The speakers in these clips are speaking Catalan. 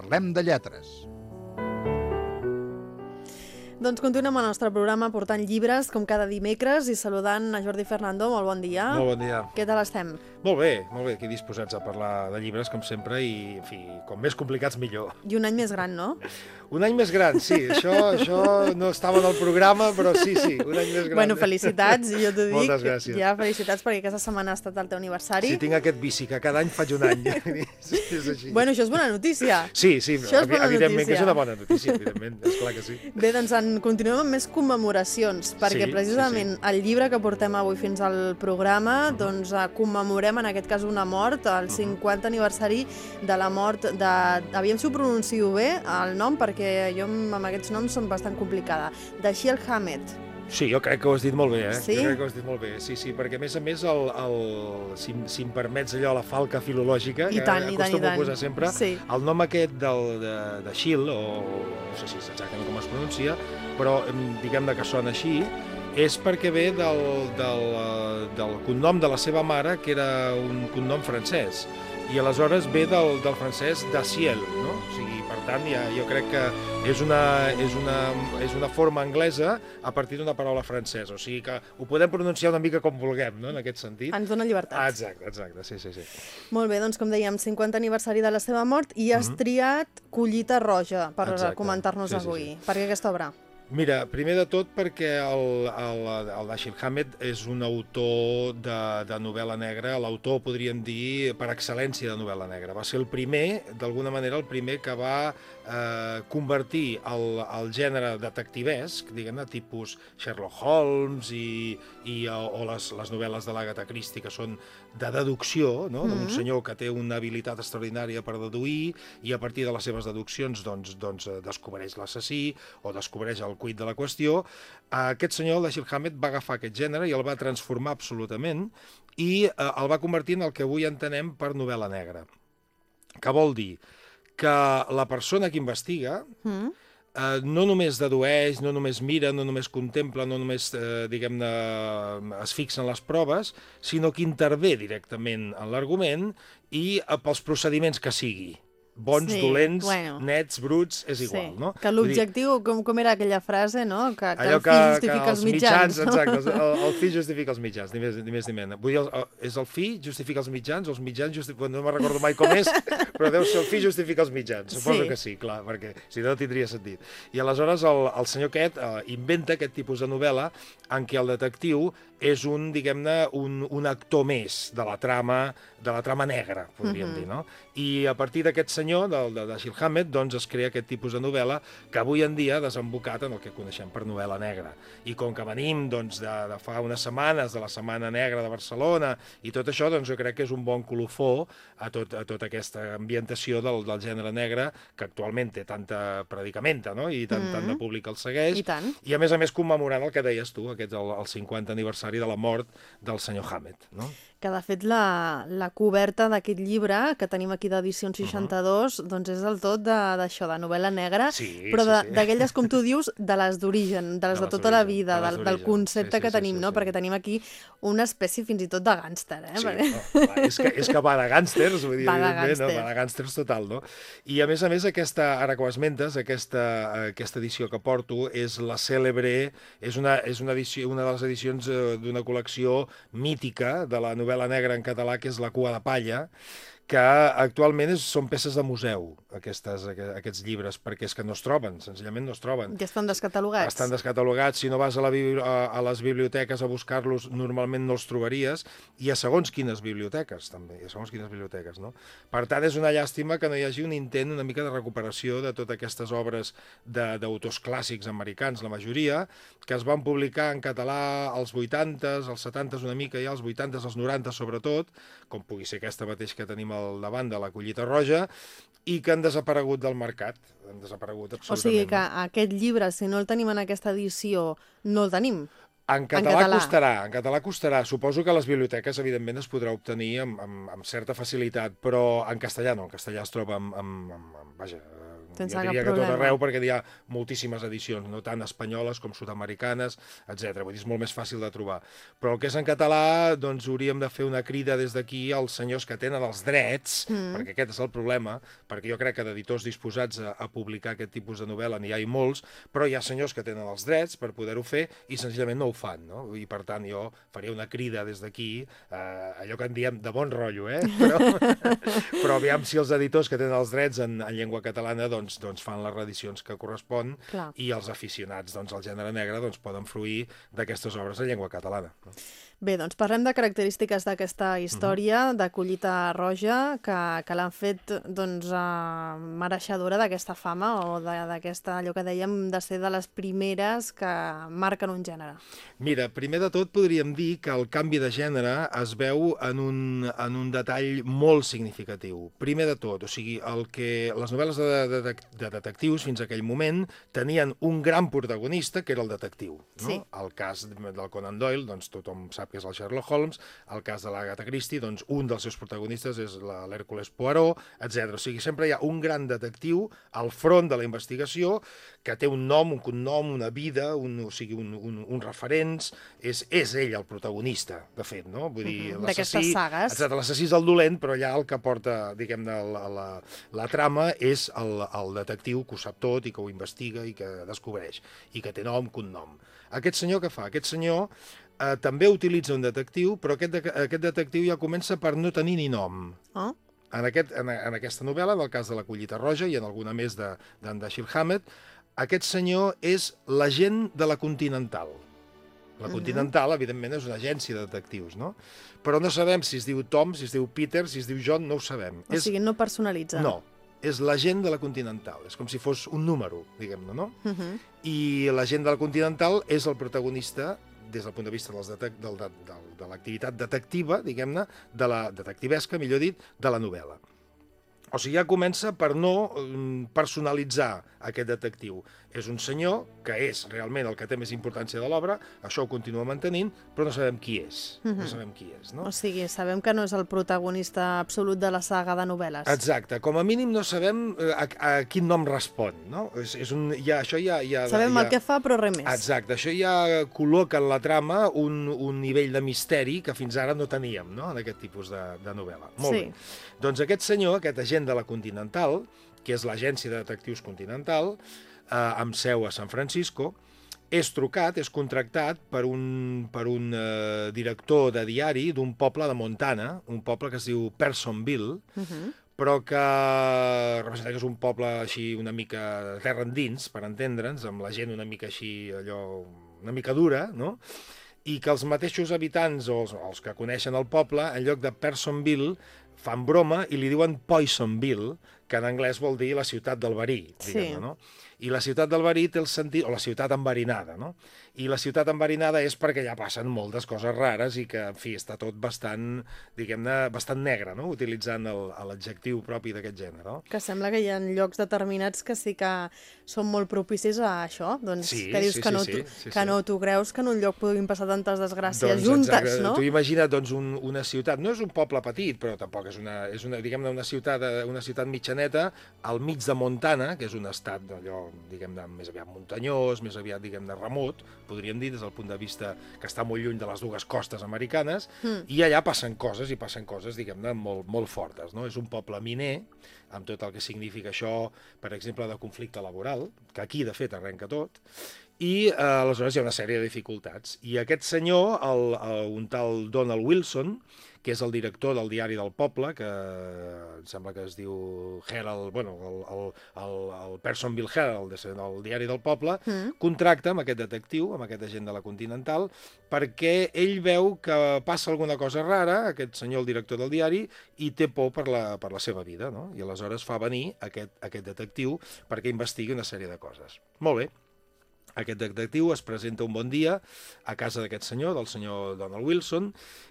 Parlem de lletres. Doncs continuem el nostre programa portant llibres, com cada dimecres, i saludant a Jordi Fernando. Molt bon dia. Molt bon dia. Què tal estem? Molt bé, molt bé, aquí disposats a parlar de llibres, com sempre, i, en fi, com més complicats, millor. I un any més gran, no? Un any més gran, sí, això, això no estava en el programa, però sí, sí, un any més gran. Bueno, felicitats, jo t'ho dic. Moltes gràcies. Ja, felicitats, perquè aquesta setmana ha estat el teu aniversari. Sí, tinc aquest vici, que cada any faig un any. és així. Bueno, això és bona notícia. Sí, sí, Això és bona evidentment que és notícia. una bona notícia, evidentment, és clar que sí. Bé, doncs en continuem amb més commemoracions, perquè Sí, precisament sí, el llibre que portem avui fins al programa, doncs eh, commemorem en aquest cas una mort, el 50 aniversari de la mort de... Aviam si ho pronuncio bé, el nom, perquè jo amb aquests noms són bastant complicada. De Shiel Hammett. Sí, jo crec que ho has dit molt bé, eh? Sí? Jo crec que ho has dit molt bé, sí, sí, perquè a més a més, el, el, si, si em permets allò, la falca filològica, I que tant, i tant, i acostumo a posar sempre, Sí. el nom aquest del, de, de Schill, o no sé si és exactament com es pronuncia, però em, diguem-ne que sona així, és perquè ve del, del, eh, del cognom de la seva mare, que era un cognom francès, i aleshores ve del, del francès Daciel, no? O sigui, tant, ja, jo crec que és una, és, una, és una forma anglesa a partir d'una paraula francesa, o sigui que ho podem pronunciar una mica com vulguem, no?, en aquest sentit. Ens dona Ah, llibertats. exacte, exacte, sí, sí, sí. Molt bé, doncs com dèiem, 50 aniversari de la seva mort i has triat Collita Roja per comentar-nos Sí, sí, avui. sí. Per què aquesta obra? Mira, primer de tot perquè el, el, el Dashiell Hammett és un autor de, de novel·la negra, l'autor, podríem dir, per excel·lència de novel·la negra. Va ser el primer, d'alguna manera, el primer que va eh, convertir el, el gènere detectivesc, diguem-ne, tipus Sherlock Holmes i, i, o, les, les novel·les de l'Agatha Christie, que són de deducció, no? d'un Mhm. senyor que té una habilitat extraordinària per deduir i a partir de les seves deduccions doncs, doncs, eh, descobreix l'assassí o descobreix el cuit de la qüestió. Aquest senyor, el Dashiell Hammett, va agafar aquest gènere i el va transformar absolutament i eh, el va convertir en el que avui entenem per novel·la negra. Que vol dir que la persona que investiga Mm? eh, no només dedueix, no només mira, no només contempla, no només, eh, diguem-ne, es fixa en les proves, sinó que intervé directament en l'argument i eh, pels procediments que sigui. Bons, Sí, dolents, bueno. nets, bruts, és igual, sí. no? Que l'objectiu, com, com era aquella frase, no? Que, que allò el que, fi que justifica els els mitjans. no? exacte, el, el fi justifica els mitjans, ni més ni, més, ni menys. Vull dir, el, és el fi justifica els mitjans, o els mitjans justifica... No me'n recordo mai com és, però deu ser el fi justifica els mitjans. Suposo Sí. que sí, clar, perquè si no no tindria sentit. I aleshores el, el senyor aquest eh, inventa aquest tipus de novel·la en què el detectiu és un, diguem-ne, un, un actor més de la trama de la trama negra, podríem Mhm. dir, no? I a partir d'aquest senyor, del, de Dashiell Hammett, doncs es crea aquest tipus de novel·la que avui en dia ha desembocat en el que coneixem per novel·la negra. I com que venim doncs, de, de fa unes setmanes, de la Setmana Negra de Barcelona, i tot això, doncs jo crec que és un bon colofó a, tot, a tota aquesta ambientació del, del gènere negre, que actualment té tanta predicamenta, no? I tant, Mhm. tant de públic el segueix. I tant. I a més a més commemorant el que deies tu, aquest el, el 50 aniversari de la mort del senyor Hammett, no? Que de fet la, la coberta d'aquest llibre que tenim aquí d'edicions 62 doncs és del tot de- d'això, de, novel·la negra, Sí, però sí, de- sí. d'aquelles, com tu dius, de les d'origen, de les De de, tota la vida, de del, del concepte Sí, que sí, tenim, sí, no? sí. Perquè tenim aquí una espècie fins i tot de gàngster, eh? Sí, Perquè- no, és, que, és que va de gàngsters, vull dir, Va de evidentment, no, va de gàngsters total, no? I a més a més, aquesta, ara que ho esmentes, aquesta, aquesta edició que porto és la cèlebre, és una, és una, edició, una de les edicions eh, d'una col·lecció mítica de la novel·la negra en català, que és La cua de palla, que actualment és, són peces de museu, aquestes, aqu- aquests llibres, perquè és que no es troben, senzillament no es troben. Ja estan descatalogats. Estan descatalogats, si no vas a, la, a, a les biblioteques a buscar-los, normalment no els trobaries, i a segons quines biblioteques, també, i a segons quines biblioteques, no? Per tant, és una llàstima que no hi hagi un intent una mica de recuperació de totes aquestes obres de- d'autors clàssics americans, la majoria, que es van publicar en català als 80s, als 70s una mica, i als 80s, als 90 sobretot, com pugui ser aquesta mateix que tenim al davant de la collita roja, i que han desaparegut del mercat, han desaparegut O absolutament. sigui que aquest llibre, si no el tenim en aquesta edició, no el tenim. En català, català. costarà, en català costarà. Suposo que a les biblioteques, evidentment, es podrà obtenir amb, amb, amb certa facilitat, però en castellà no, en castellà es troba amb, amb, amb, amb vaja, Sense jo cap diria que tot problema. arreu perquè hi ha moltíssimes edicions, no tant espanyoles com sud-americanes, etc. Vull dir, és molt més fàcil de trobar. Però el que és en català, doncs hauríem de fer una crida des d'aquí als senyors que tenen els drets, mm. perquè aquest és el problema, perquè jo crec que d'editors disposats a, a publicar aquest tipus de novel·la n'hi ha i molts, però hi ha senyors que tenen els drets per poder-ho fer i senzillament no ho fan, no? I per tant jo faria una crida des d'aquí, eh, allò que en diem de bon rotllo, eh? Però, però aviam si els editors que tenen els drets en, en llengua catalana doncs, doncs fan les reedicions que correspon Clar. i els aficionats doncs, al gènere negre doncs, poden fruir d'aquestes obres en llengua catalana. No? Bé, doncs parlem de característiques d'aquesta història Mhm. de Collita Roja que, que l'han fet doncs, uh, mereixedora d'aquesta fama o d'aquesta, allò que dèiem, de ser de les primeres que marquen un gènere. Mira, primer de tot podríem dir que el canvi de gènere es veu en un, en un detall molt significatiu. Primer de tot, o sigui, el que les novel·les de, de, de, de detectius fins a aquell moment tenien un gran protagonista, que era el detectiu. No? Sí. El cas del Conan Doyle, doncs tothom sap que és el Sherlock Holmes, el cas de l'Agatha Christie, doncs un dels seus protagonistes és l'Hèrcules Poirot, etc. O sigui, sempre hi ha un gran detectiu al front de la investigació que té un nom, un cognom, una vida, un, o sigui, un, un, uns referents, és, és ell el protagonista, de fet, no? Vull dir, l'assassí... d'aquestes sagues. Exacte, l'assassí és el dolent, però allà el que porta, diguem-ne, la, la, la trama és el, el detectiu que ho sap tot i que ho investiga i que descobreix, i que té nom, cognom. Aquest senyor què fa? Aquest senyor eh, també utilitza un detectiu, però aquest, de, aquest detectiu ja comença per no tenir ni nom. Oh? En, aquest, en, en aquesta novel·la, en el cas de la Collita Roja i en alguna més d'en de, Dashiell Hammett, aquest senyor és l'agent de la Continental. La Mhm. Continental, evidentment, és una agència de detectius, no? Però no sabem si es diu Tom, si es diu Peter, si es diu John, no ho sabem. O sigui, no personalitza. No, és l'agent de la Continental. És com si fos un número, diguem-ne, no? Uh -huh. I l'agent de la Continental és el protagonista des del punt de vista dels detec del, de, de, de l'activitat detectiva, diguem-ne, de la detectivesca, millor dit, de la novel·la. O sigui, ja comença per no mm, personalitzar aquest detectiu. És un senyor que és realment el que té més importància de l'obra, això ho continua mantenint, però no sabem qui és. No sabem qui és, no? O sigui, sabem que no és el protagonista absolut de la saga de novel·les. Exacte, com a mínim no sabem eh, a, a quin nom respon, no? És, és un, ja, això ja, ja, Sabem ja... el que fa, però res més. Exacte, això ja col·loca en la trama un, un nivell de misteri que fins ara no teníem no? en aquest tipus de, de novel·la. Molt Sí. bé. Doncs aquest senyor, aquest agent de la Continental, que és l'agència de detectius Continental, eh, amb seu a San Francisco, és trucat, és contractat per un, per un eh, director de diari d'un poble de Montana, un poble que es diu Personville, Uh -huh. però que representa que és un poble així una mica terra endins, per entendre'ns, amb la gent una mica així, allò, una mica dura, no? i que els mateixos habitants o els, els que coneixen el poble, en lloc de Personville, fan broma i li diuen Poisonville, que en anglès vol dir la ciutat del verí, Sí. diguem-ne, no? I la ciutat del verí té el sentit, o la ciutat enverinada, no? I la ciutat enverinada és perquè ja passen moltes coses rares i que, en fi, està tot bastant, diguem-ne, bastant negre, no? Utilitzant l'adjectiu propi d'aquest gènere, no? Que sembla que hi ha llocs determinats que sí que són molt propicis a això. Doncs Sí, que dius sí, que, sí, no, sí, tu, sí, que sí. no t'ho creus que en un lloc puguin passar tantes desgràcies Doncs, juntes, exacte, no? Tu imagina't doncs, un, una ciutat, no és un poble petit, però tampoc és una, és una diguem-ne, una ciutat, eh, una ciutat mitjaneta al mig de Montana, que és un estat d'allò, diguem-ne, més aviat muntanyós, més aviat, diguem-ne, remot, podríem dir, des del punt de vista que està molt lluny de les dues costes americanes, Mm. i allà passen coses, i passen coses, diguem-ne, molt, molt fortes, no? És un poble miner, amb tot el que significa això, per exemple, de conflicte laboral, que aquí, de fet, arrenca tot, i eh, aleshores hi ha una sèrie de dificultats. I aquest senyor, el, el, un tal Donald Wilson, que és el director del diari del poble, que em sembla que es diu Herald, bueno, el, el, el, el Personville Herald, el diari del poble, Mm. contracta amb aquest detectiu, amb aquest agent de la Continental, perquè ell veu que passa alguna cosa rara, aquest senyor, el director del diari, i té por per la, per la seva vida, no? I aleshores fa venir aquest, aquest detectiu perquè investigui una sèrie de coses. Molt bé. Aquest detectiu es presenta un bon dia a casa d'aquest senyor, del senyor Donald Wilson,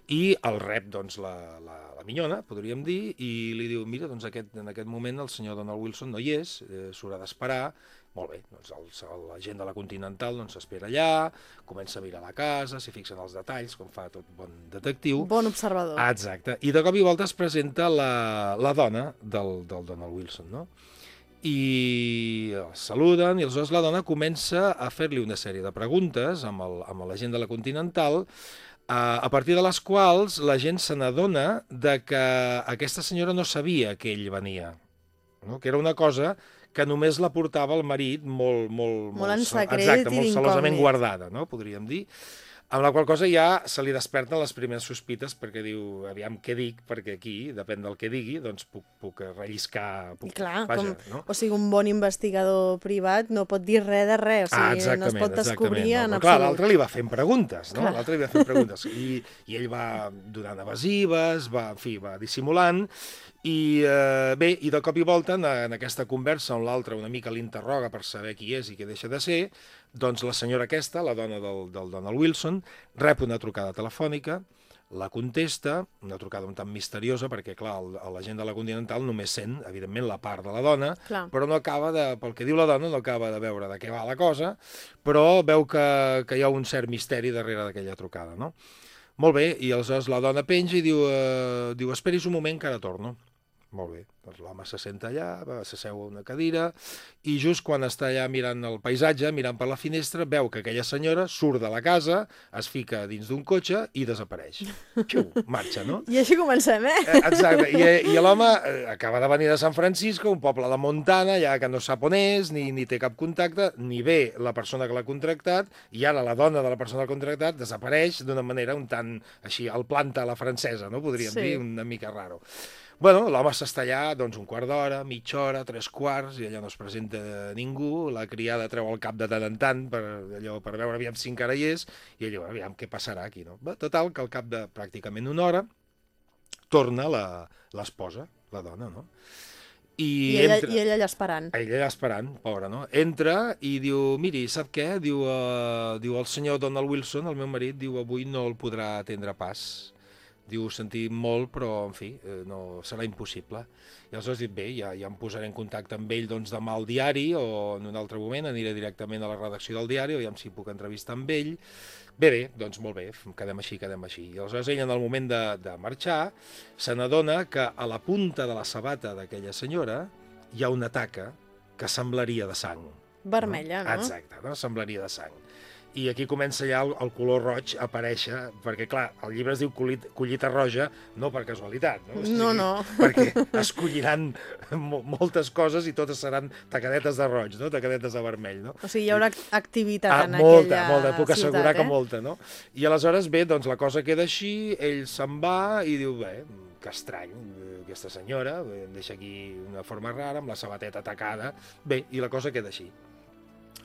i el rep doncs, la, la, la minyona, podríem dir, i li diu, mira, doncs aquest, en aquest moment el senyor Donald Wilson no hi és, eh, s'haurà d'esperar, molt bé, doncs el, el, la gent de la Continental doncs, s'espera allà, comença a mirar la casa, s'hi fixen els detalls, com fa tot bon detectiu. Bon observador. Exacte. I de cop i volta es presenta la, la dona del, del Donald Wilson, no? I els saluden i aleshores la dona comença a fer-li una sèrie de preguntes amb, el, amb la gent de la Continental a, a partir de les quals la gent se n'adona de que aquesta senyora no sabia que ell venia, no? que era una cosa que només la portava el marit molt... Molt, molt en secret exacte, i molt celosament guardada, no? podríem dir. Amb la qual cosa ja se li desperten les primeres sospites perquè diu, aviam què dic, perquè aquí, depèn del que digui, doncs puc, puc relliscar... Puc, I clar, vaja, com, no? o sigui, un bon investigador privat no pot dir res de res, o sigui, ah, no es pot descobrir exactament, en no? Però, clar, absolut. l'altre li va fent preguntes, no? L'altre li va fent preguntes. I, I ell va donant evasives, va, en fi, va dissimulant, i eh, bé, i de cop i volta en, en aquesta conversa on l'altre una mica l'interroga per saber qui és i què deixa de ser, doncs la senyora aquesta, la dona del, del Donald Wilson, rep una trucada telefònica, la contesta, una trucada un tant misteriosa, perquè, clar, la gent de la Continental només sent, evidentment, la part de la dona, Clar. però no acaba de, pel que diu la dona, no acaba de veure de què va la cosa, però veu que, que hi ha un cert misteri darrere d'aquella trucada, no? Molt bé, i aleshores la dona penja i diu, eh, diu esperis un moment que ara torno. Molt bé, doncs l'home se senta allà, s'asseu a una cadira, i just quan està allà mirant el paisatge, mirant per la finestra, veu que aquella senyora surt de la casa, es fica dins d'un cotxe i desapareix. Xiu, marxa, no? I així comencem, eh? Eh, Exacte, i, i l'home eh, acaba de venir de San Francisco, un poble de Montana, ja que no sap on és, ni, ni té cap contacte, ni ve la persona que l'ha contractat, i ara la dona de la persona que l'ha contractat desapareix d'una manera un tant així, al planta a la francesa, no? Podríem Sí. dir, una mica raro. Bueno, l'home s'està allà doncs, un quart d'hora, mitja hora, tres quarts, i allà no es presenta ningú, la criada treu el cap de tant en tant per, allò, per veure aviam si encara hi és, i diu, aviam què passarà aquí, no? Bé, total, que al cap de pràcticament una hora torna la- l'esposa, la dona, no? I, ella, I ella allà esperant. ella allà esperant, pobra, no? Entra i diu, miri, sap què? Diu, uh, diu el senyor Donald Wilson, el meu marit, diu, avui no el podrà atendre pas. Diu, ho sentim molt, però, en fi, eh, no, serà impossible. I aleshores dic, bé, ja, ja em posaré en contacte amb ell doncs, demà al diari o en un altre moment aniré directament a la redacció del diari, aviam si puc entrevistar amb ell. Bé, bé, doncs molt bé, quedem així, quedem així. I aleshores ell, en el moment de, de marxar, se n'adona que a la punta de la sabata d'aquella senyora hi ha una taca que semblaria de sang. Vermella, no? Exacte, no? semblaria de sang. I aquí comença ja el, el color roig a aparèixer, perquè, clar, el llibre es diu Collit, Collita Roja, no per casualitat, no? O sigui, No, no. Perquè escolliran mo moltes coses i totes seran tacadetes de roig, no? Tacadetes de vermell, no? O sigui, hi haurà activitat Ah, en molta, aquella molta, puc ciutat, assegurar eh? que molta, no? I aleshores, bé, doncs la cosa queda així, ell se'n va i diu, bé, que estrany, eh, aquesta senyora, em deixa aquí una forma rara, amb la sabateta tacada, bé, i la cosa queda així.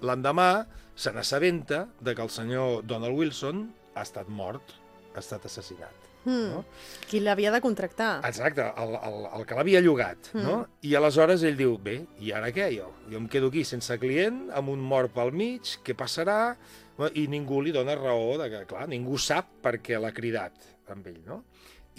L'endemà se n'assabenta de que el senyor Donald Wilson ha estat mort, ha estat assassinat. Mm. no? Qui l'havia de contractar? Exacte, el, el, el que l'havia llogat, Mm. no? I aleshores ell diu, bé, i ara què, jo? Jo em quedo aquí sense client, amb un mort pel mig, què passarà? I ningú li dona raó de que, clar, ningú sap per què l'ha cridat amb ell, no?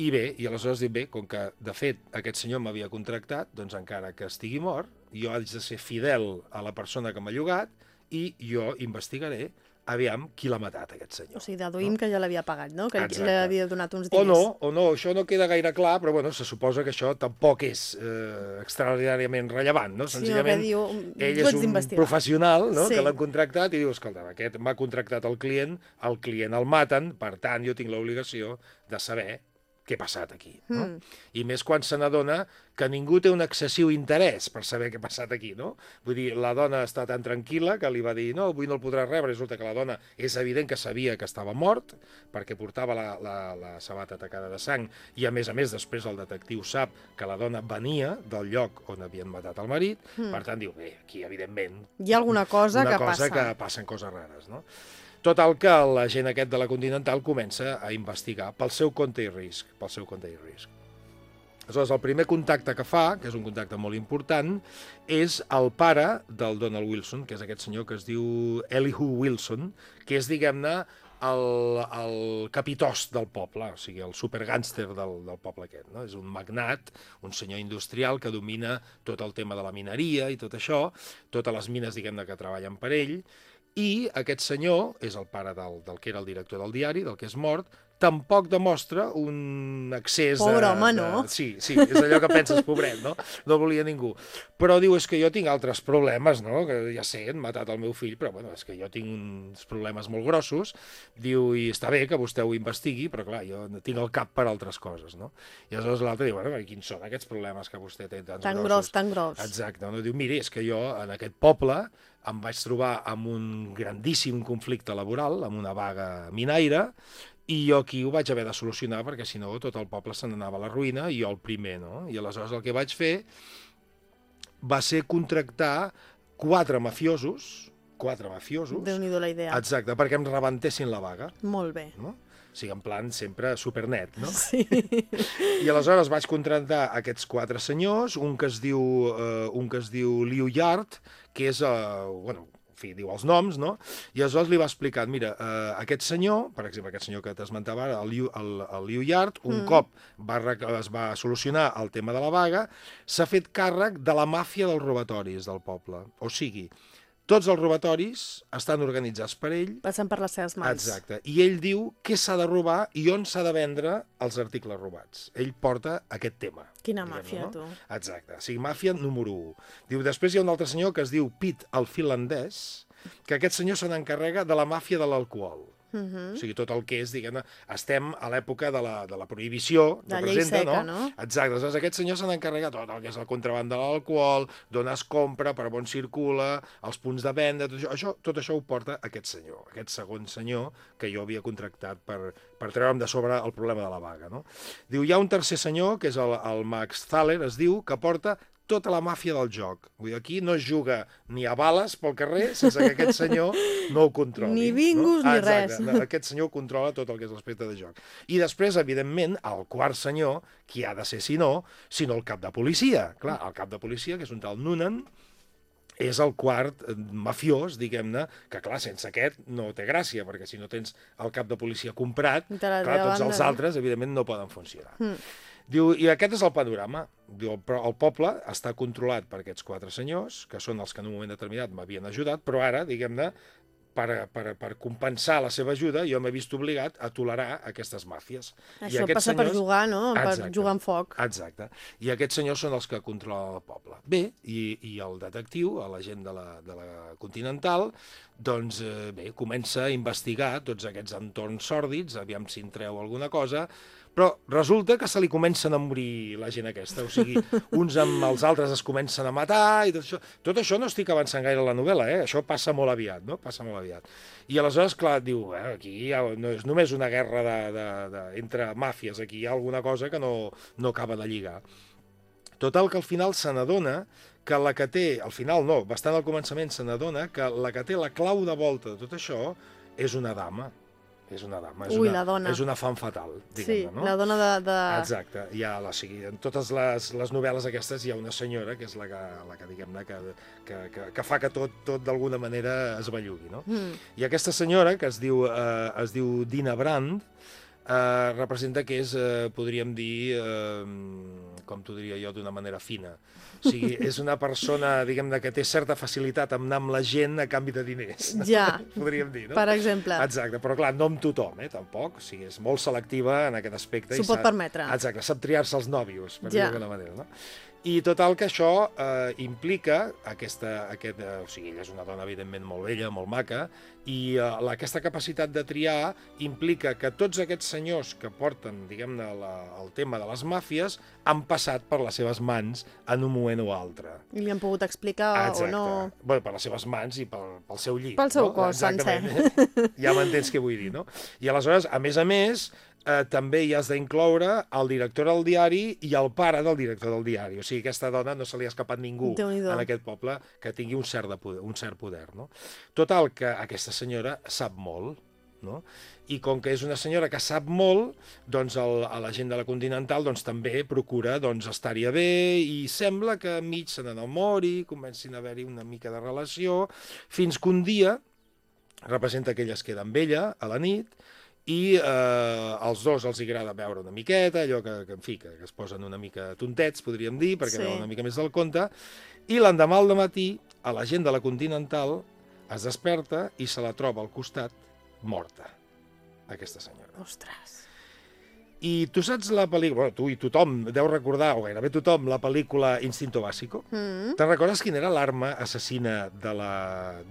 I bé, i aleshores dic, bé, com que, de fet, aquest senyor m'havia contractat, doncs encara que estigui mort, jo haig de ser fidel a la persona que m'ha llogat i jo investigaré aviam qui l'ha matat, aquest senyor. O sigui, deduïm que ja l'havia pagat, no? Que Exacte. li havia donat uns O diners. no, o no, això no queda gaire clar, però bueno, se suposa que això tampoc és eh, extraordinàriament rellevant, no? Sí, Senzillament, que diu, ell és un d'investigar. professional no? Sí. que l'han contractat i diu, escolta, aquest m'ha contractat el client, el client el maten, per tant, jo tinc l'obligació de saber què ha passat aquí. No? Mm. I més quan se n'adona que ningú té un excessiu interès per saber què ha passat aquí, no? Vull dir, la dona està tan tranquil·la que li va dir no, avui no el podrà rebre, resulta que la dona és evident que sabia que estava mort, perquè portava la, la, la sabata tacada de sang, i a més a més després el detectiu sap que la dona venia del lloc on havien matat el marit, mm. per tant diu, bé, aquí evidentment Hi ha alguna cosa una que cosa passa. que passen coses rares, no? Total que la gent aquest de la Continental comença a investigar pel seu compte i risc, pel seu compte i risc. Aleshores, el primer contacte que fa, que és un contacte molt important, és el pare del Donald Wilson, que és aquest senyor que es diu Elihu Wilson, que és, diguem-ne, el, el capitost del poble, o sigui, el supergàngster del, del poble aquest. No? És un magnat, un senyor industrial que domina tot el tema de la mineria i tot això, totes les mines, diguem-ne, que treballen per ell, i aquest senyor és el pare del, del que era el director del diari, del que és mort, tampoc demostra un excés Pobre de, home, de... no? Sí, sí, és allò que penses, pobret, no? No volia ningú. Però diu, és que jo tinc altres problemes, no? Que ja sé, han matat el meu fill, però bueno, és que jo tinc uns problemes molt grossos. Diu, i està bé que vostè ho investigui, però clar, jo tinc el cap per altres coses, no? I aleshores l'altre diu, bueno, quins són aquests problemes que vostè té tants Tan grossos? gros, tan gros. Exacte, no? diu, miri, és que jo en aquest poble em vaig trobar amb un grandíssim conflicte laboral, amb una vaga minaire, i jo aquí ho vaig haver de solucionar perquè si no tot el poble se n'anava a la ruïna i jo el primer, no? I aleshores el que vaig fer va ser contractar quatre mafiosos, quatre mafiosos, Déu-n'hi-do la idea. exacte, perquè em rebentessin la vaga, Molt bé. no? O sigui, en plan sempre supernet, no? Sí. I aleshores vaig contractar aquests quatre senyors, un que es diu, eh, un que es diu Liu Yard, que és, eh, bueno, en fi, diu els noms, no? I aleshores li va explicar, mira, eh, aquest senyor, per exemple, aquest senyor que t'esmentava ara, el, Liu- el, el Liu Yard, un mm. cop va, es va solucionar el tema de la vaga, s'ha fet càrrec de la màfia dels robatoris del poble. O sigui, tots els robatoris estan organitzats per ell, Passen per les seves mans. Exacte. I ell diu què s'ha de robar i on s'ha de vendre els articles robats. Ell porta aquest tema. Quina màfia, no? tu. Exacte. O sigui, màfia número 1. Diu, després hi ha un altre senyor que es diu Pete el finlandès, que aquest senyor se n'encarrega de la màfia de l'alcohol. Uh -huh. O sigui, tot el que és, diguem-ne, estem a l'època de, la, de la prohibició, De llei representa, seca, no? no? Exacte, aleshores aquest senyor se n'encarrega tot el que és el contraband de l'alcohol, d'on es compra, per on circula, els punts de venda, tot això, això, tot això ho porta aquest senyor, aquest segon senyor que jo havia contractat per, per treure'm de sobre el problema de la vaga, no? Diu, hi ha un tercer senyor, que és el, el Max Thaler, es diu, que porta tota la màfia del joc. Vull dir, aquí no es juga ni a bales pel carrer sense que aquest senyor no ho controli. Ni bingos no? ni Exacte. res. No, aquest senyor controla tot el que és l'aspecte de joc. I després, evidentment, el quart senyor, qui ha de ser si no, sinó el cap de policia. Clar, el cap de policia, que és un tal Noonan, és el quart eh, mafiós, diguem-ne, que clar, sense aquest no té gràcia, perquè si no tens el cap de policia comprat, clar, tots els altres, evidentment, no poden funcionar. Mm. Diu, i aquest és el panorama. Diu, però el poble està controlat per aquests quatre senyors, que són els que en un moment determinat m'havien ajudat, però ara, diguem-ne, per, per, per compensar la seva ajuda, jo m'he vist obligat a tolerar aquestes màfies. Això aquests passa per senyors- jugar, no? Per Exacte. jugar amb foc. Exacte. I aquests senyors són els que controlen el poble. Bé, i, i el detectiu, l'agent de, la, de la Continental, doncs eh, bé, comença a investigar tots aquests entorns sòrdids, aviam si en treu alguna cosa, però resulta que se li comencen a morir la gent aquesta, o sigui, uns amb els altres es comencen a matar i tot això. Tot això no estic avançant gaire la novel·la, eh? això passa molt aviat, no? Passa molt aviat. I aleshores, clar, diu, eh, aquí ha, no és només una guerra de, de, de, entre màfies, aquí hi ha alguna cosa que no, no acaba de lligar. Total que al final se n'adona que la que té, al final no, bastant al començament se n'adona que la que té la clau de volta de tot això és una dama. És una dama, és, Ui, una, la dona. és una fan fatal, Sí, diguem-ne, no? la dona de... de... Exacte, hi ha, la, o sigui, en totes les, les novel·les aquestes hi ha una senyora que és la que, la que diguem-ne, que, que, que, que fa que tot, tot d'alguna manera es bellugui, no? Mm. I aquesta senyora, que es diu, eh, es diu Dina Brand, eh, representa que és, eh, podríem dir, eh, com t'ho diria jo, d'una manera fina. O sigui, és una persona, diguem-ne, que té certa facilitat amb anar amb la gent a canvi de diners. Ja, Podríem dir, no? per exemple. Exacte, però clar, no amb tothom, eh, tampoc. O sigui, és molt selectiva en aquest aspecte. S'ho pot permetre. Exacte, sap triar-se els nòvios, per Ja. dir-ho d'alguna manera, no? I total que això eh, implica aquesta, aquest, eh, o sigui, ella és una dona evidentment molt bella, molt maca, i eh, la, aquesta capacitat de triar implica que tots aquests senyors que porten, diguem-ne, el tema de les màfies han passat per les seves mans en un moment o altre. I li han pogut explicar o no... Bueno, per les seves mans i pel, pel seu llit. Pel seu no? cos sencer. Exactament. Ja m'entens què vull dir, no? I aleshores, a més a més, eh, també hi has d'incloure el director del diari i el pare del director del diari. O sigui, aquesta dona no se li ha escapat ningú en aquest poble que tingui un cert, de poder, un cert poder. No? Total, que aquesta senyora sap molt, no? i com que és una senyora que sap molt, doncs el, a la gent de la Continental doncs, també procura doncs, estar-hi bé i sembla que mig se n'enamori, comencin a haver-hi una mica de relació, fins que un dia representa que ella es queda amb ella a la nit i eh, als dos els agrada veure una miqueta, allò que, que en fi, que, que es posen una mica tontets, podríem dir, perquè Sí. veuen una mica més del compte, i l'endemà al matí, a la gent de la Continental es desperta i se la troba al costat morta, aquesta senyora. Ostres. I tu saps la pel·lícula, bueno, tu i tothom deu recordar, o gairebé tothom, la pel·lícula Instinto Básico? Mm. Te'n recordes quina era l'arma assassina de la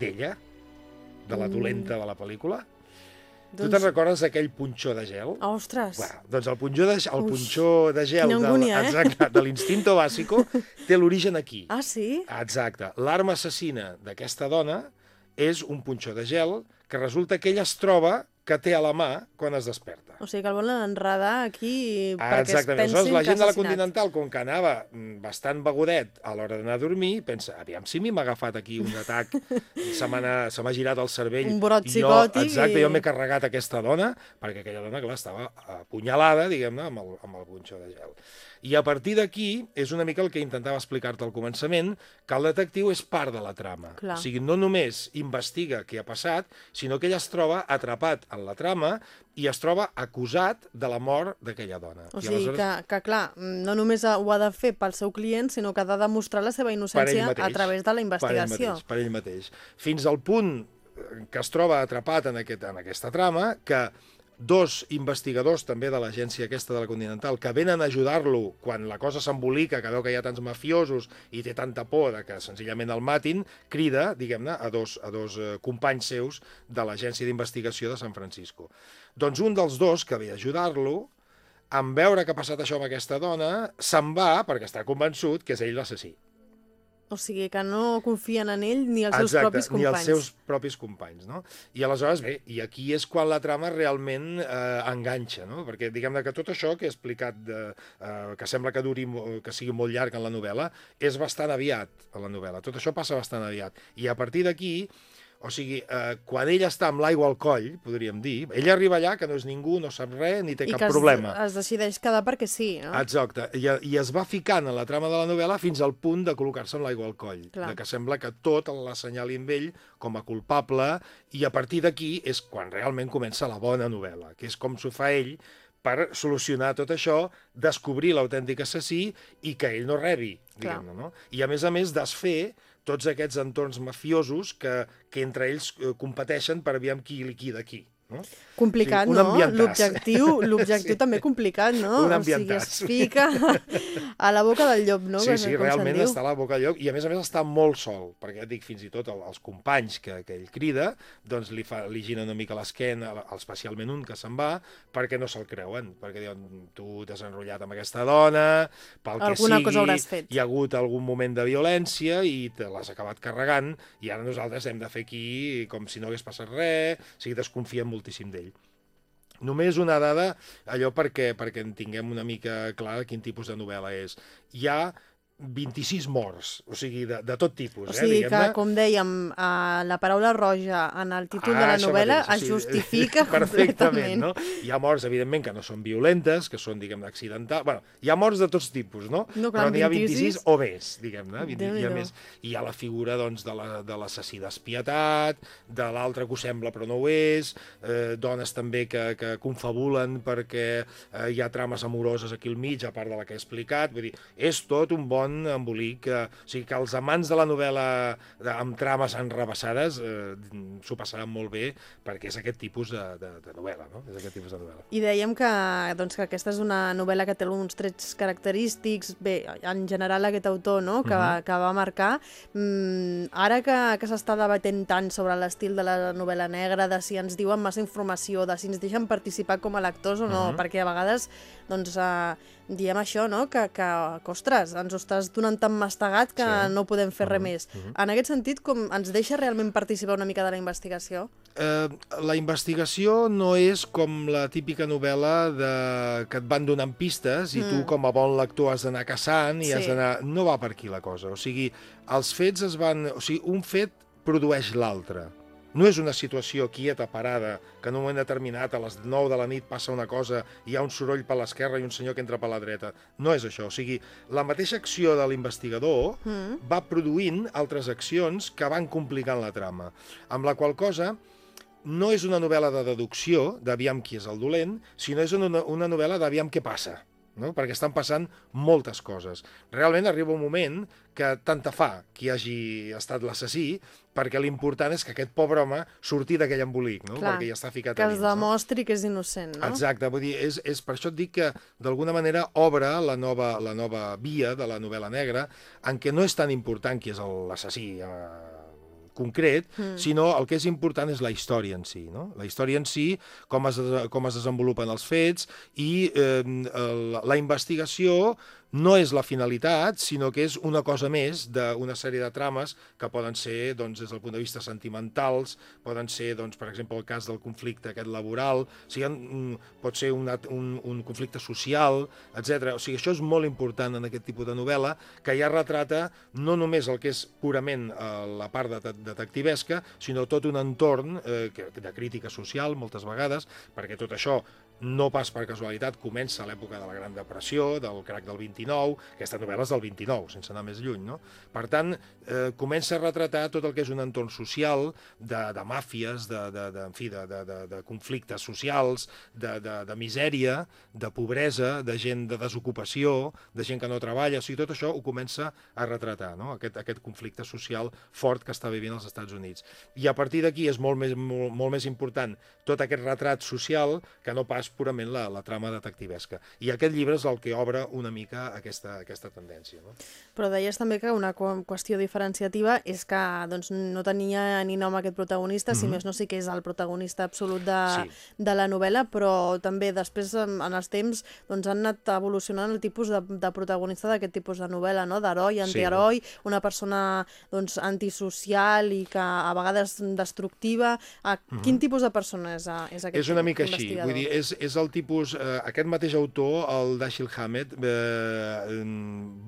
d'ella? De la dolenta de la pel·lícula? Tu Doncs- te'n recordes d'aquell punxó de gel? Ostres. Bueno, doncs el punxó de, el punxó de gel del, angúnia, eh? exacte, de l'instinto bàsico té l'origen aquí. Ah, sí? Exacte. L'arma assassina d'aquesta dona és un punxó de gel que resulta que ella es troba que té a la mà quan es desperta. O sigui que el volen enredar aquí perquè es Exactament. pensin Aleshores, la gent de la. Continental, com que anava mm, bastant begudet a l'hora d'anar a dormir, pensa, aviam si a mi m'ha agafat aquí un atac, se m'ha girat el cervell. Un brot jo, psicòtic Exacte, i- jo m'he carregat aquesta dona, perquè aquella dona, clar, estava apunyalada, diguem-ne, amb, el, amb el punxó de gel. I a partir d'aquí és una mica el que intentava explicar-te al començament, que el detectiu és part de la trama. Clar. O sigui, no només investiga què ha passat, sinó que ell es troba atrapat en la trama i es troba acusat de la mort d'aquella dona. O I sigui que, que, clar, no només ho ha de fer pel seu client, sinó que ha de demostrar la seva innocència mateix, a través de la Per ell investigació. mateix, per ell mateix. Fins al punt que es troba atrapat en, aquest, en aquesta trama, que dos investigadors també de l'agència aquesta de la Continental que venen a ajudar-lo quan la cosa s'embolica, que veu que hi ha tants mafiosos i té tanta por de que senzillament el matin, crida, diguem-ne, a dos, a dos eh, companys seus de l'agència d'investigació de San Francisco. Doncs un dels dos que ve a ajudar-lo, en veure que ha passat això amb aquesta dona, se'n va perquè està convençut que és ell l'assassí. O sigui que no confien en ell ni els seus Exacte, propis ni companys. els seus propis companys, no? I aleshores, bé, i aquí és quan la trama realment eh, enganxa, no? Perquè diguem-ne que tot això que he explicat, de, eh, que sembla que duri, que sigui molt llarg en la novel·la, és bastant aviat a la novel·la. Tot això passa bastant aviat. I a partir d'aquí, o sigui, eh, quan ella està amb l'aigua al coll, podríem dir, ella arriba allà que no és ningú, no sap res, ni té I cap que es, problema. es decideix quedar perquè sí, no? Exacte, I, i es va ficant en la trama de la novel·la fins al punt de col·locar-se amb l'aigua al coll, Clar. de que sembla que tot l'assenyali amb ell com a culpable, i a partir d'aquí és quan realment comença la bona novel·la, que és com s'ho fa ell per solucionar tot això, descobrir l'autèntic assassí i que ell no rebi, diguem-ne, no? I a més a més desfer tots aquests entorns mafiosos que, que entre ells eh, competeixen per aviam qui liquida qui. No? Complicat, Sí, un no? L'objectiu l'objectiu Sí. també complicat, no? Un o sigui, es fica a la boca del llop, no? Sí, Com- sí, realment està a la boca del lloc i a més a més està molt sol, perquè ja dic, fins i tot el, els companys que, que ell crida, doncs li, fa, li gira una mica l'esquena, especialment un que se'n va, perquè no se'l creuen, perquè diuen, tu t'has enrotllat amb aquesta dona, pel que Alguna sigui, cosa hauràs fet. hi ha hagut algun moment de violència i te l'has acabat carregant i ara nosaltres hem de fer aquí com si no hagués passat res, o sigui, desconfiem moltíssim d'ell. Només una dada, allò perquè, perquè en tinguem una mica clar quin tipus de novel·la és. Hi ha 26 morts, o sigui, de, de tot tipus, O eh, sigui que, diguem-ne. com dèiem, eh, la paraula roja en el títol de Ah, la això novel·la mateix, es sí. justifica Perfectament, no? Hi ha morts, evidentment, que no són violentes, que són, diguem-ne, accidentals... Bueno, hi ha morts de tots tipus, no? No, clar, Però n'hi ha 26 26 o més, diguem-ne. 20 Hi ha més. Hi ha la figura, doncs, de la- de l'assassí despietat, de l'altre que ho sembla però no ho és, eh, dones també que, que confabulen perquè eh, hi ha trames amoroses aquí al mig, a part de la que he explicat. Vull dir, és tot un bon embolic. Que, o sigui, que els amants de la novel·la de, amb trames enrebaçades eh, s'ho passaran molt bé perquè és aquest tipus de, de, de novel·la, no? És aquest tipus de novel·la. I dèiem que, doncs, que aquesta és una novel·la que té uns trets característics, bé, en general aquest autor no? que, va, Mhm. que va marcar. Mm, ara que, que s'està debatent tant sobre l'estil de la novel·la negra, de si ens diuen massa informació, de si ens deixen participar com a lectors o no, Mhm. perquè a vegades doncs, eh, diem això, no? que, que, que ostres, ens ho estàs donant tan mastegat que Sí. no podem fer res Mhm, més. mhm. En aquest sentit, com ens deixa realment participar una mica de la investigació? Eh, la investigació no és com la típica novel·la de... que et van donant pistes i tu Mm. com a bon lector has d'anar caçant i Sí. has d'anar... No va per aquí la cosa. O sigui, els fets es van... O sigui, un fet produeix l'altre. No és una situació quieta, parada, que en un moment determinat, a les 9 de la nit, passa una cosa, hi ha un soroll per l'esquerra i un senyor que entra per la dreta. No és això. O sigui, la mateixa acció de l'investigador Mm. va produint altres accions que van complicant la trama. Amb la qual cosa, no és una novel·la de deducció, d'aviam qui és el dolent, sinó és una, una novel·la d'aviam què passa. No? perquè estan passant moltes coses. Realment arriba un moment que tant te fa qui hagi estat l'assassí, perquè l'important és que aquest pobre home surti d'aquell embolic, no? Clar, perquè ja està ficat que a es dins. demostri que és innocent, no? Exacte, vull dir, és, és per això et dic que d'alguna manera obre la nova, la nova via de la novel·la negra, en què no és tan important qui és l'assassí eh, concret, mm. sinó el que és important és la història en si, no? La història en si, com es, com es desenvolupen els fets i eh, la, la investigació no és la finalitat, sinó que és una cosa més d'una sèrie de trames que poden ser, doncs, des del punt de vista sentimentals, poden ser, doncs, per exemple, el cas del conflicte aquest laboral, o sigui, pot ser una, un, un conflicte social, etc. O sigui, això és molt important en aquest tipus de novel·la, que ja retrata no només el que és purament eh, la part de detectivesca, sinó tot un entorn eh, de crítica social, moltes vegades, perquè tot això no pas per casualitat, comença a l'època de la Gran Depressió, del crac del 29, aquesta novel·la és del 29, sense anar més lluny, no? Per tant, eh, comença a retratar tot el que és un entorn social, de, de màfies, de, de, de, en fi, de, de, de, de conflictes socials, de, de, de misèria, de pobresa, de gent de desocupació, de gent que no treballa, o sigui, tot això ho comença a retratar, no? Aquest, aquest conflicte social fort que està vivint als Estats Units. I a partir d'aquí és molt més, molt, molt més important tot aquest retrat social que no pas purament la, la trama detectivesca. I aquest llibre és el que obre una mica aquesta, aquesta tendència. No? Però deies també que una qüestió diferenciativa és que doncs, no tenia ni nom aquest protagonista, mm -hmm. si mhm. més no sí que és el protagonista absolut de, sí. de la novel·la, però també després en els temps doncs, han anat evolucionant el tipus de, de protagonista d'aquest tipus de novel·la, no? d'heroi, antiheroi, sí. una persona doncs, antisocial i que a vegades destructiva. A, mm -hmm. Quin tipus de persona és, és aquest És una mica així, vull dir, és, és el tipus... Eh, aquest mateix autor, el Dashiell Hammett, eh,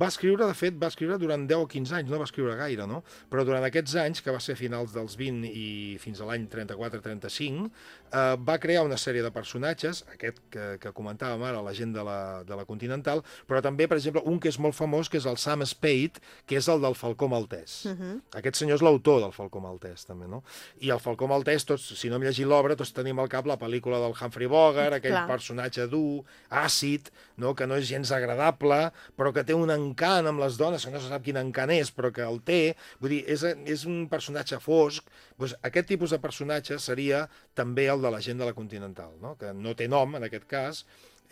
va escriure, de fet, va escriure durant 10 o 15 anys, no va escriure gaire, no? Però durant aquests anys, que va ser finals dels 20 i fins a l'any 34-35, eh, va crear una sèrie de personatges, aquest que, que comentàvem ara, la gent de la, de la Continental, però també, per exemple, un que és molt famós, que és el Sam Spade, que és el del Falcó Maltès. Uh -huh. Aquest senyor és l'autor del Falcó Maltès, també, no? I el Falcó Maltès, tots, si no hem llegit l'obra, tots tenim al cap la pel·lícula del Humphrey Bogart, aquell Clar. personatge dur, àcid, no? que no és gens agradable, però que té un encant amb les dones, que no se sap quin encant és, però que el té. Vull dir, és, és un personatge fosc. Doncs aquest tipus de personatge seria també el de la gent de la Continental, no? que no té nom, en aquest cas,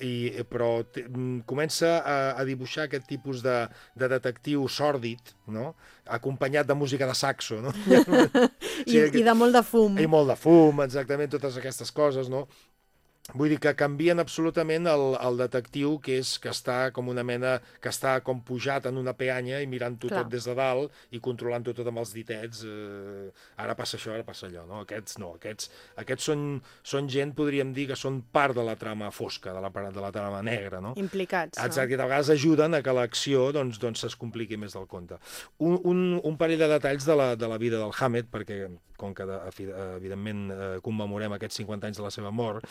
i, però te, mm, comença a, a dibuixar aquest tipus de, de detectiu sòrdid, no? acompanyat de música de saxo. No? I, sí, I de molt de fum. I molt de fum, exactament, totes aquestes coses. No? Vull dir que canvien absolutament el, el detectiu que és que està com una mena, que està com pujat en una peanya i mirant-ho tot des de dalt i controlant-ho tot amb els ditets. Eh, ara passa això, ara passa allò. No? Aquests no, aquests, aquests són, són gent, podríem dir, que són part de la trama fosca, de la, de la trama negra. No? Implicats. Exacte, no? de vegades ajuden a que l'acció doncs, doncs es compliqui més del compte. Un, un, un parell de detalls de la, de la vida del Hammett, perquè com que evidentment eh, commemorem aquests 50 anys de la seva mort,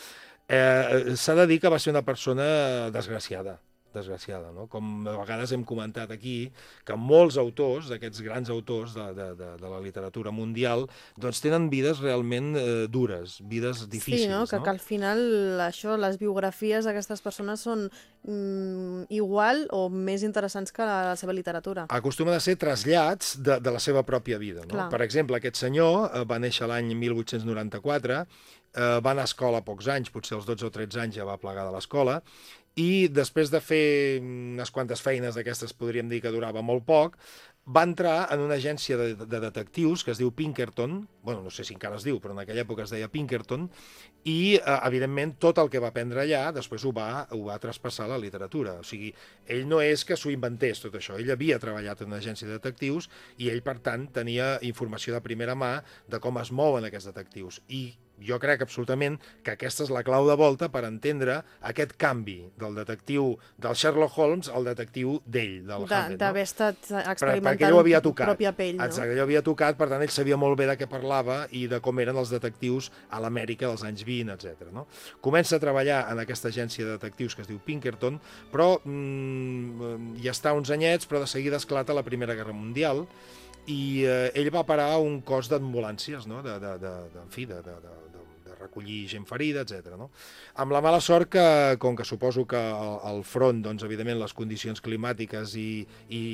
eh, s'ha de dir que va ser una persona desgraciada desgraciada, no? Com a vegades hem comentat aquí, que molts autors, d'aquests grans autors de, de, de, de la literatura mundial, doncs tenen vides realment eh, dures, vides difícils. Sí, no? Que, no? que al final això, les biografies d'aquestes persones són mm, igual o més interessants que la, la seva literatura. Acostumen a ser trasllats de, de la seva pròpia vida. No? Per exemple, aquest senyor eh, va néixer l'any 1894 eh, va anar a escola pocs anys, potser als 12 o 13 anys ja va plegar de l'escola, i després de fer unes quantes feines d'aquestes, podríem dir que durava molt poc, va entrar en una agència de, de detectius que es diu Pinkerton, bueno, no sé si encara es diu, però en aquella època es deia Pinkerton, i, eh, evidentment, tot el que va aprendre allà, després ho va, ho va traspassar a la literatura. O sigui, ell no és que s'ho inventés, tot això. Ell havia treballat en una agència de detectius i ell, per tant, tenia informació de primera mà de com es mouen aquests detectius. I jo crec absolutament que aquesta és la clau de volta per entendre aquest canvi del detectiu del Sherlock Holmes al detectiu d'ell, del de, Hammett. D'haver no? estat experimentant havia tocat. pròpia pell. No? Exacte, ell havia tocat, per tant ell sabia molt bé de què parlava i de com eren els detectius a l'Amèrica dels anys 20, etc. No? Comença a treballar en aquesta agència de detectius que es diu Pinkerton, però mm, ja està uns anyets, però de seguida esclata la Primera Guerra Mundial i eh, ell va parar un cos d'ambulàncies, no? de, de, de, de, en fi, de, de, de recollir gent ferida, etc. No? Amb la mala sort que, com que suposo que al, front, doncs, evidentment, les condicions climàtiques i, i,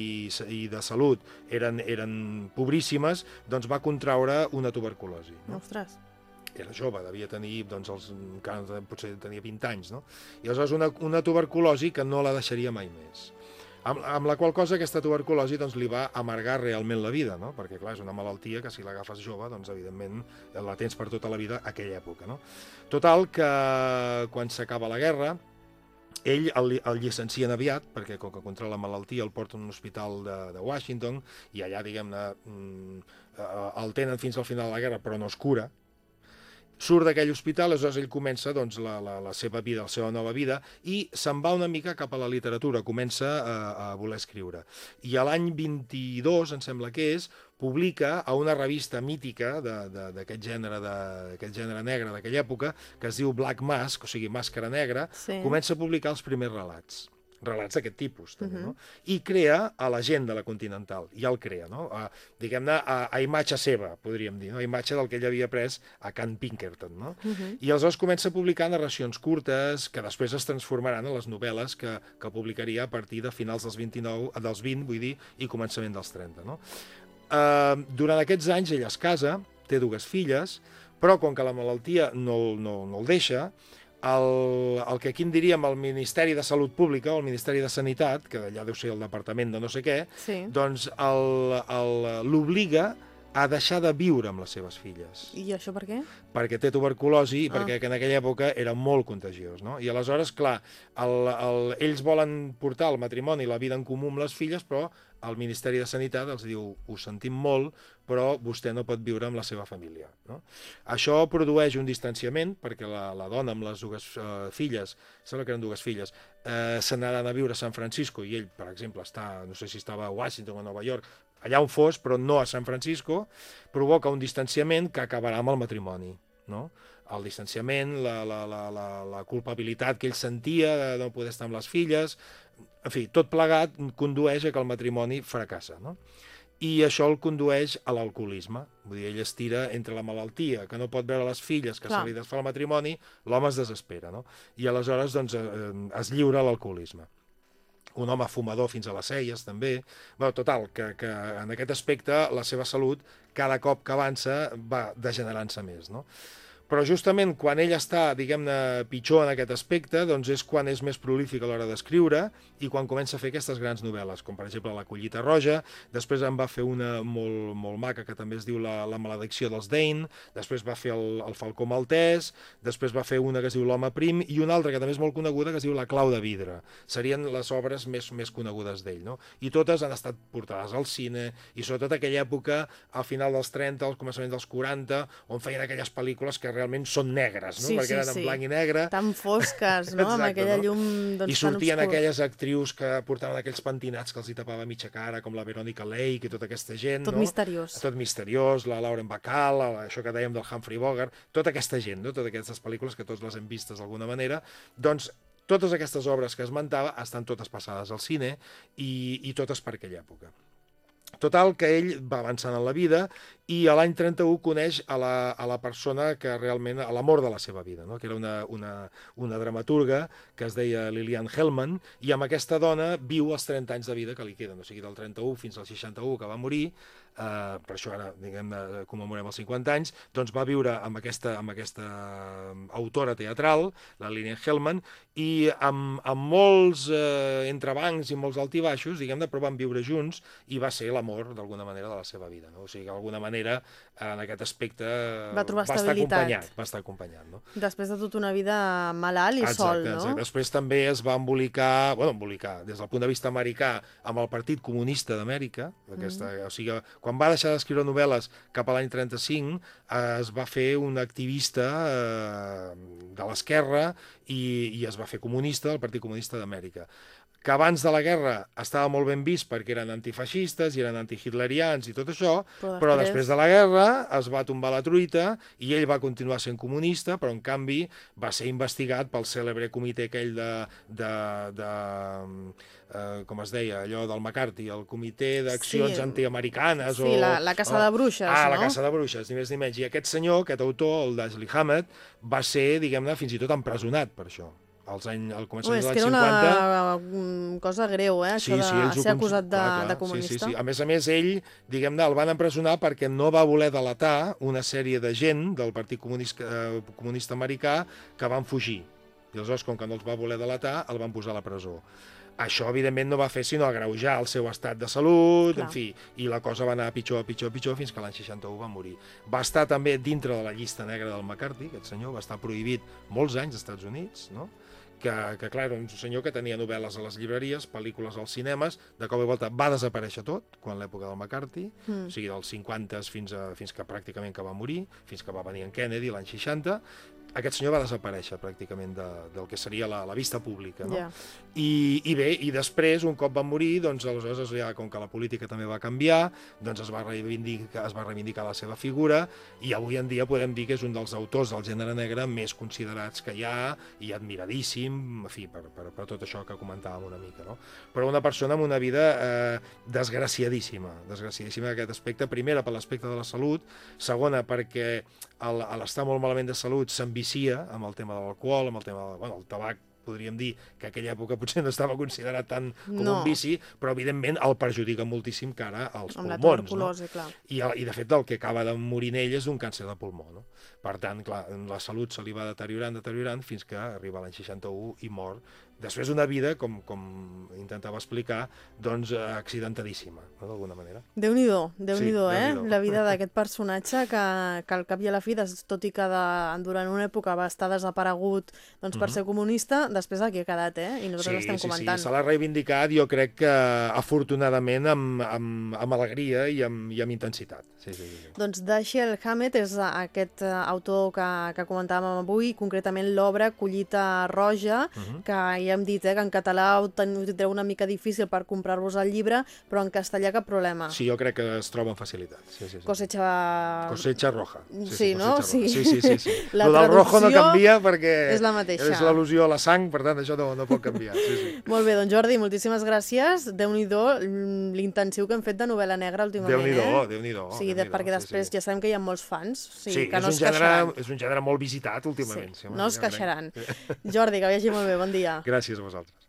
i de salut eren, eren pobríssimes, doncs va contraure una tuberculosi. No? Ostres era jove, devia tenir, doncs, els, potser tenia 20 anys, no? I aleshores una, una tuberculosi que no la deixaria mai més amb, amb la qual cosa aquesta tuberculosi doncs, li va amargar realment la vida, no? perquè clar, és una malaltia que si l'agafes jove, doncs evidentment la tens per tota la vida aquella època. No? Total, que quan s'acaba la guerra, ell el, el llicencien aviat, perquè com que contra la malaltia el porten a un hospital de, de Washington, i allà, diguem-ne, mm, eh, el tenen fins al final de la guerra, però no es cura, surt d'aquell hospital, aleshores ell comença doncs, la, la, la seva vida, la seva nova vida, i se'n va una mica cap a la literatura, comença a, a voler escriure. I a l'any 22, em sembla que és, publica a una revista mítica d'aquest gènere, de, gènere negre d'aquella època, que es diu Black Mask, o sigui, Màscara Negra, sí. comença a publicar els primers relats relats d'aquest tipus, també, uh -huh. no? I crea a la gent de la Continental, ja el crea, no? Diguem-ne, a, a imatge seva, podríem dir, no? a imatge del que ell havia pres a Can Pinkerton, no? Uh -huh. I aleshores comença a publicar narracions curtes que després es transformaran en les novel·les que, que publicaria a partir de finals dels 29, dels 20, vull dir, i començament dels 30, no? Uh, durant aquests anys ell es casa, té dues filles, però com que la malaltia no, no, no el deixa, el, el que aquí en diríem el Ministeri de Salut Pública o el Ministeri de Sanitat, que allà deu ser el departament de no sé què, sí. doncs l'obliga a deixar de viure amb les seves filles. I això per què? Perquè té tuberculosi i ah. perquè en aquella època era molt contagiós. No? I aleshores, clar, el, el, ells volen portar el matrimoni i la vida en comú amb les filles, però el Ministeri de Sanitat els diu ho sentim molt, però vostè no pot viure amb la seva família. No? Això produeix un distanciament, perquè la, la dona amb les dues uh, filles, sembla que eren dues filles, eh, se n'han a viure a San Francisco, i ell, per exemple, està, no sé si estava a Washington o a Nova York, allà on fos, però no a San Francisco, provoca un distanciament que acabarà amb el matrimoni. No? el distanciament, la, la, la, la, la culpabilitat que ell sentia de no poder estar amb les filles, en fi, tot plegat condueix a que el matrimoni fracassa, no? I això el condueix a l'alcoholisme. Vull dir, ell es tira entre la malaltia, que no pot veure les filles, que Clar. se li desfà el matrimoni, l'home es desespera, no? I aleshores, doncs, eh, es lliura l'alcoholisme un home fumador fins a les celles, també. Bueno, total, que, que en aquest aspecte la seva salut, cada cop que avança, va degenerant-se més, no? Però justament quan ell està, diguem-ne, pitjor en aquest aspecte, doncs és quan és més prolífic a l'hora d'escriure i quan comença a fer aquestes grans novel·les, com per exemple La collita roja, després en va fer una molt, molt maca que també es diu La, la maledicció dels Dane, després va fer el, el Falcó Maltès, després va fer una que es diu L'home prim i una altra que també és molt coneguda que es diu La clau de vidre. Serien les obres més, més conegudes d'ell, no? I totes han estat portades al cine i sobretot aquella època, al final dels 30, al començament dels 40, on feien aquelles pel·lícules que realment són negres, no? Sí, perquè sí, eren sí. en blanc i negre. Tan fosques, no? Exacte, amb aquella no? llum doncs, I sortien aquelles actrius que portaven aquells pentinats que els hi tapava mitja cara, com la Veronica Lake i tota aquesta gent, Tot no? misteriós. Tot misteriós, la Lauren Bacall, això que dèiem del Humphrey Bogart, tota aquesta gent, no? totes aquestes pel·lícules que tots les hem vistes d'alguna manera, doncs totes aquestes obres que esmentava estan totes passades al cine i, i totes per aquella època. Total, que ell va avançant en la vida i a l'any 31 coneix a la, a la persona que realment, a l'amor de la seva vida, no? que era una, una, una dramaturga que es deia Lilian Hellman, i amb aquesta dona viu els 30 anys de vida que li queden, o sigui, del 31 fins al 61 que va morir, eh, per això ara diguem commemorem els 50 anys, doncs va viure amb aquesta, amb aquesta autora teatral, la Lilian Hellman, i amb, amb molts eh, entrebancs i molts altibaixos, diguem-ne, però van viure junts i va ser l'amor, d'alguna manera, de la seva vida. No? O sigui, d'alguna manera manera, en aquest aspecte, va, trobar va estar acompanyat. Va estar acompanyat no? Després de tota una vida malalt i exacte, sol, no? Exacte. Després també es va embolicar, bueno, embolicar, des del punt de vista americà, amb el Partit Comunista d'Amèrica, mm. o sigui, quan va deixar d'escriure novel·les cap a l'any 35, eh, es va fer un activista eh, de l'esquerra i, i es va fer comunista del Partit Comunista d'Amèrica que abans de la guerra estava molt ben vist perquè eren antifeixistes i eren antihitlerians i tot això, Però però després- després de la guerra es va tombar la truita i ell va continuar sent comunista, però en canvi va ser investigat pel cèlebre comitè aquell de... de, de eh, com es deia, allò del McCarthy, el comitè d'accions Sí. antiamericanes Sí, o... la- la caça o- de bruixes, Ah, la no? caça de bruixes, ni més ni menys. I aquest senyor, aquest autor, el Dashley Hammett, va ser, diguem-ne, fins i tot empresonat per això. Als anys, al començament és dels que anys era 50... una mm, cosa greu, eh, Sí, això de sí, ells ho ser acusat de, clar, clar, de comunista. Sí, sí, sí. A més a més, ell, diguem-ne, el van empresonar perquè no va voler delatar una sèrie de gent del Partit Comunista, eh, Comunista Americà que van fugir. I aleshores, com que no els va voler delatar, el van posar a la presó. Això, evidentment, no va fer sinó agreujar el seu estat de salut, Clar. en fi, i la cosa va anar a pitjor, a pitjor, a pitjor, fins que l'any 61 va morir. Va estar també dintre de la llista negra del McCarthy, aquest senyor, va estar prohibit molts anys als Estats Units, no? Que, que clar, era un senyor que tenia novel·les a les llibreries, pel·lícules als cinemes, de cop i volta va desaparèixer tot, quan l'època del McCarthy, Mm. o sigui, dels 50 fins, a, fins que pràcticament que va morir, fins que va venir en Kennedy l'any 60, aquest senyor va desaparèixer pràcticament de, del que seria la, la vista pública. No? Ja. I, I bé, i després, un cop va morir, doncs aleshores ja, com que la política també va canviar, doncs es va reivindicar, es va reivindicar la seva figura i avui en dia podem dir que és un dels autors del gènere negre més considerats que hi ha i admiradíssim, en fi, per, per, per tot això que comentàvem una mica, no? Però una persona amb una vida eh, desgraciadíssima, desgraciadíssima en aquest aspecte, primera per l'aspecte de la salut, segona perquè a l'estar molt malament de salut s'envicia amb el tema de l'alcohol, amb el tema del bueno, el tabac, podríem dir que aquella època potser no estava considerat tant com No. un vici, però evidentment el perjudica moltíssim cara als Amb pulmons. No? clar. I, I de fet el que acaba de morir en ell és d'un càncer de pulmó. No? Per tant, clar, la salut se li va deteriorant, deteriorant, fins que arriba l'any 61 i mor. Després d'una vida, com, com intentava explicar, doncs eh, accidentadíssima, no? d'alguna manera. Déu-n'hi-do, déu nhi Sí, déu eh? Déu-n'hi-do. La vida d'aquest personatge que, que al cap i a la fi, tot i que de, durant una època va estar desaparegut doncs, per ser comunista, després aquí ha quedat, eh? I nosaltres l'estem comentant. Mhm. Sí, se l'ha reivindicat, jo crec que afortunadament amb, amb, amb alegria i amb, i amb intensitat. Sí, sí, sí. Doncs Dashiell Hammett és eh, aquest eh, autor que, que comentàvem avui, concretament l'obra Collita Roja, Mhm. que ja hem dit eh, que en català ho, tindreu una mica difícil per comprar-vos el llibre, però en castellà cap problema. Sí, jo crec que es troba amb facilitat. Sí, sí, sí. Cosecha... Cosecha roja. Sí, no? cosecha roja. Sí. Sí, sí, sí. sí. La Lo del rojo no canvia perquè és la mateixa. és l'al·lusió a la sang, per tant, això no, no pot canviar. Sí, sí. Molt bé, doncs Jordi, moltíssimes gràcies. Déu-n'hi-do l'intensiu que hem fet de novel·la negra últimament, Déu-n'hi-do, eh? Déu-n'hi-do. De, Déu-n'hi-do, perquè sí, després sí. ja sabem que hi ha molts fans, o sigui, Sí, que és, no un gènere, és un gènere molt visitat últimament. Sí, home, no es queixaran. Jordi, que vagi molt bé, bon dia. Gràcies a vosaltres.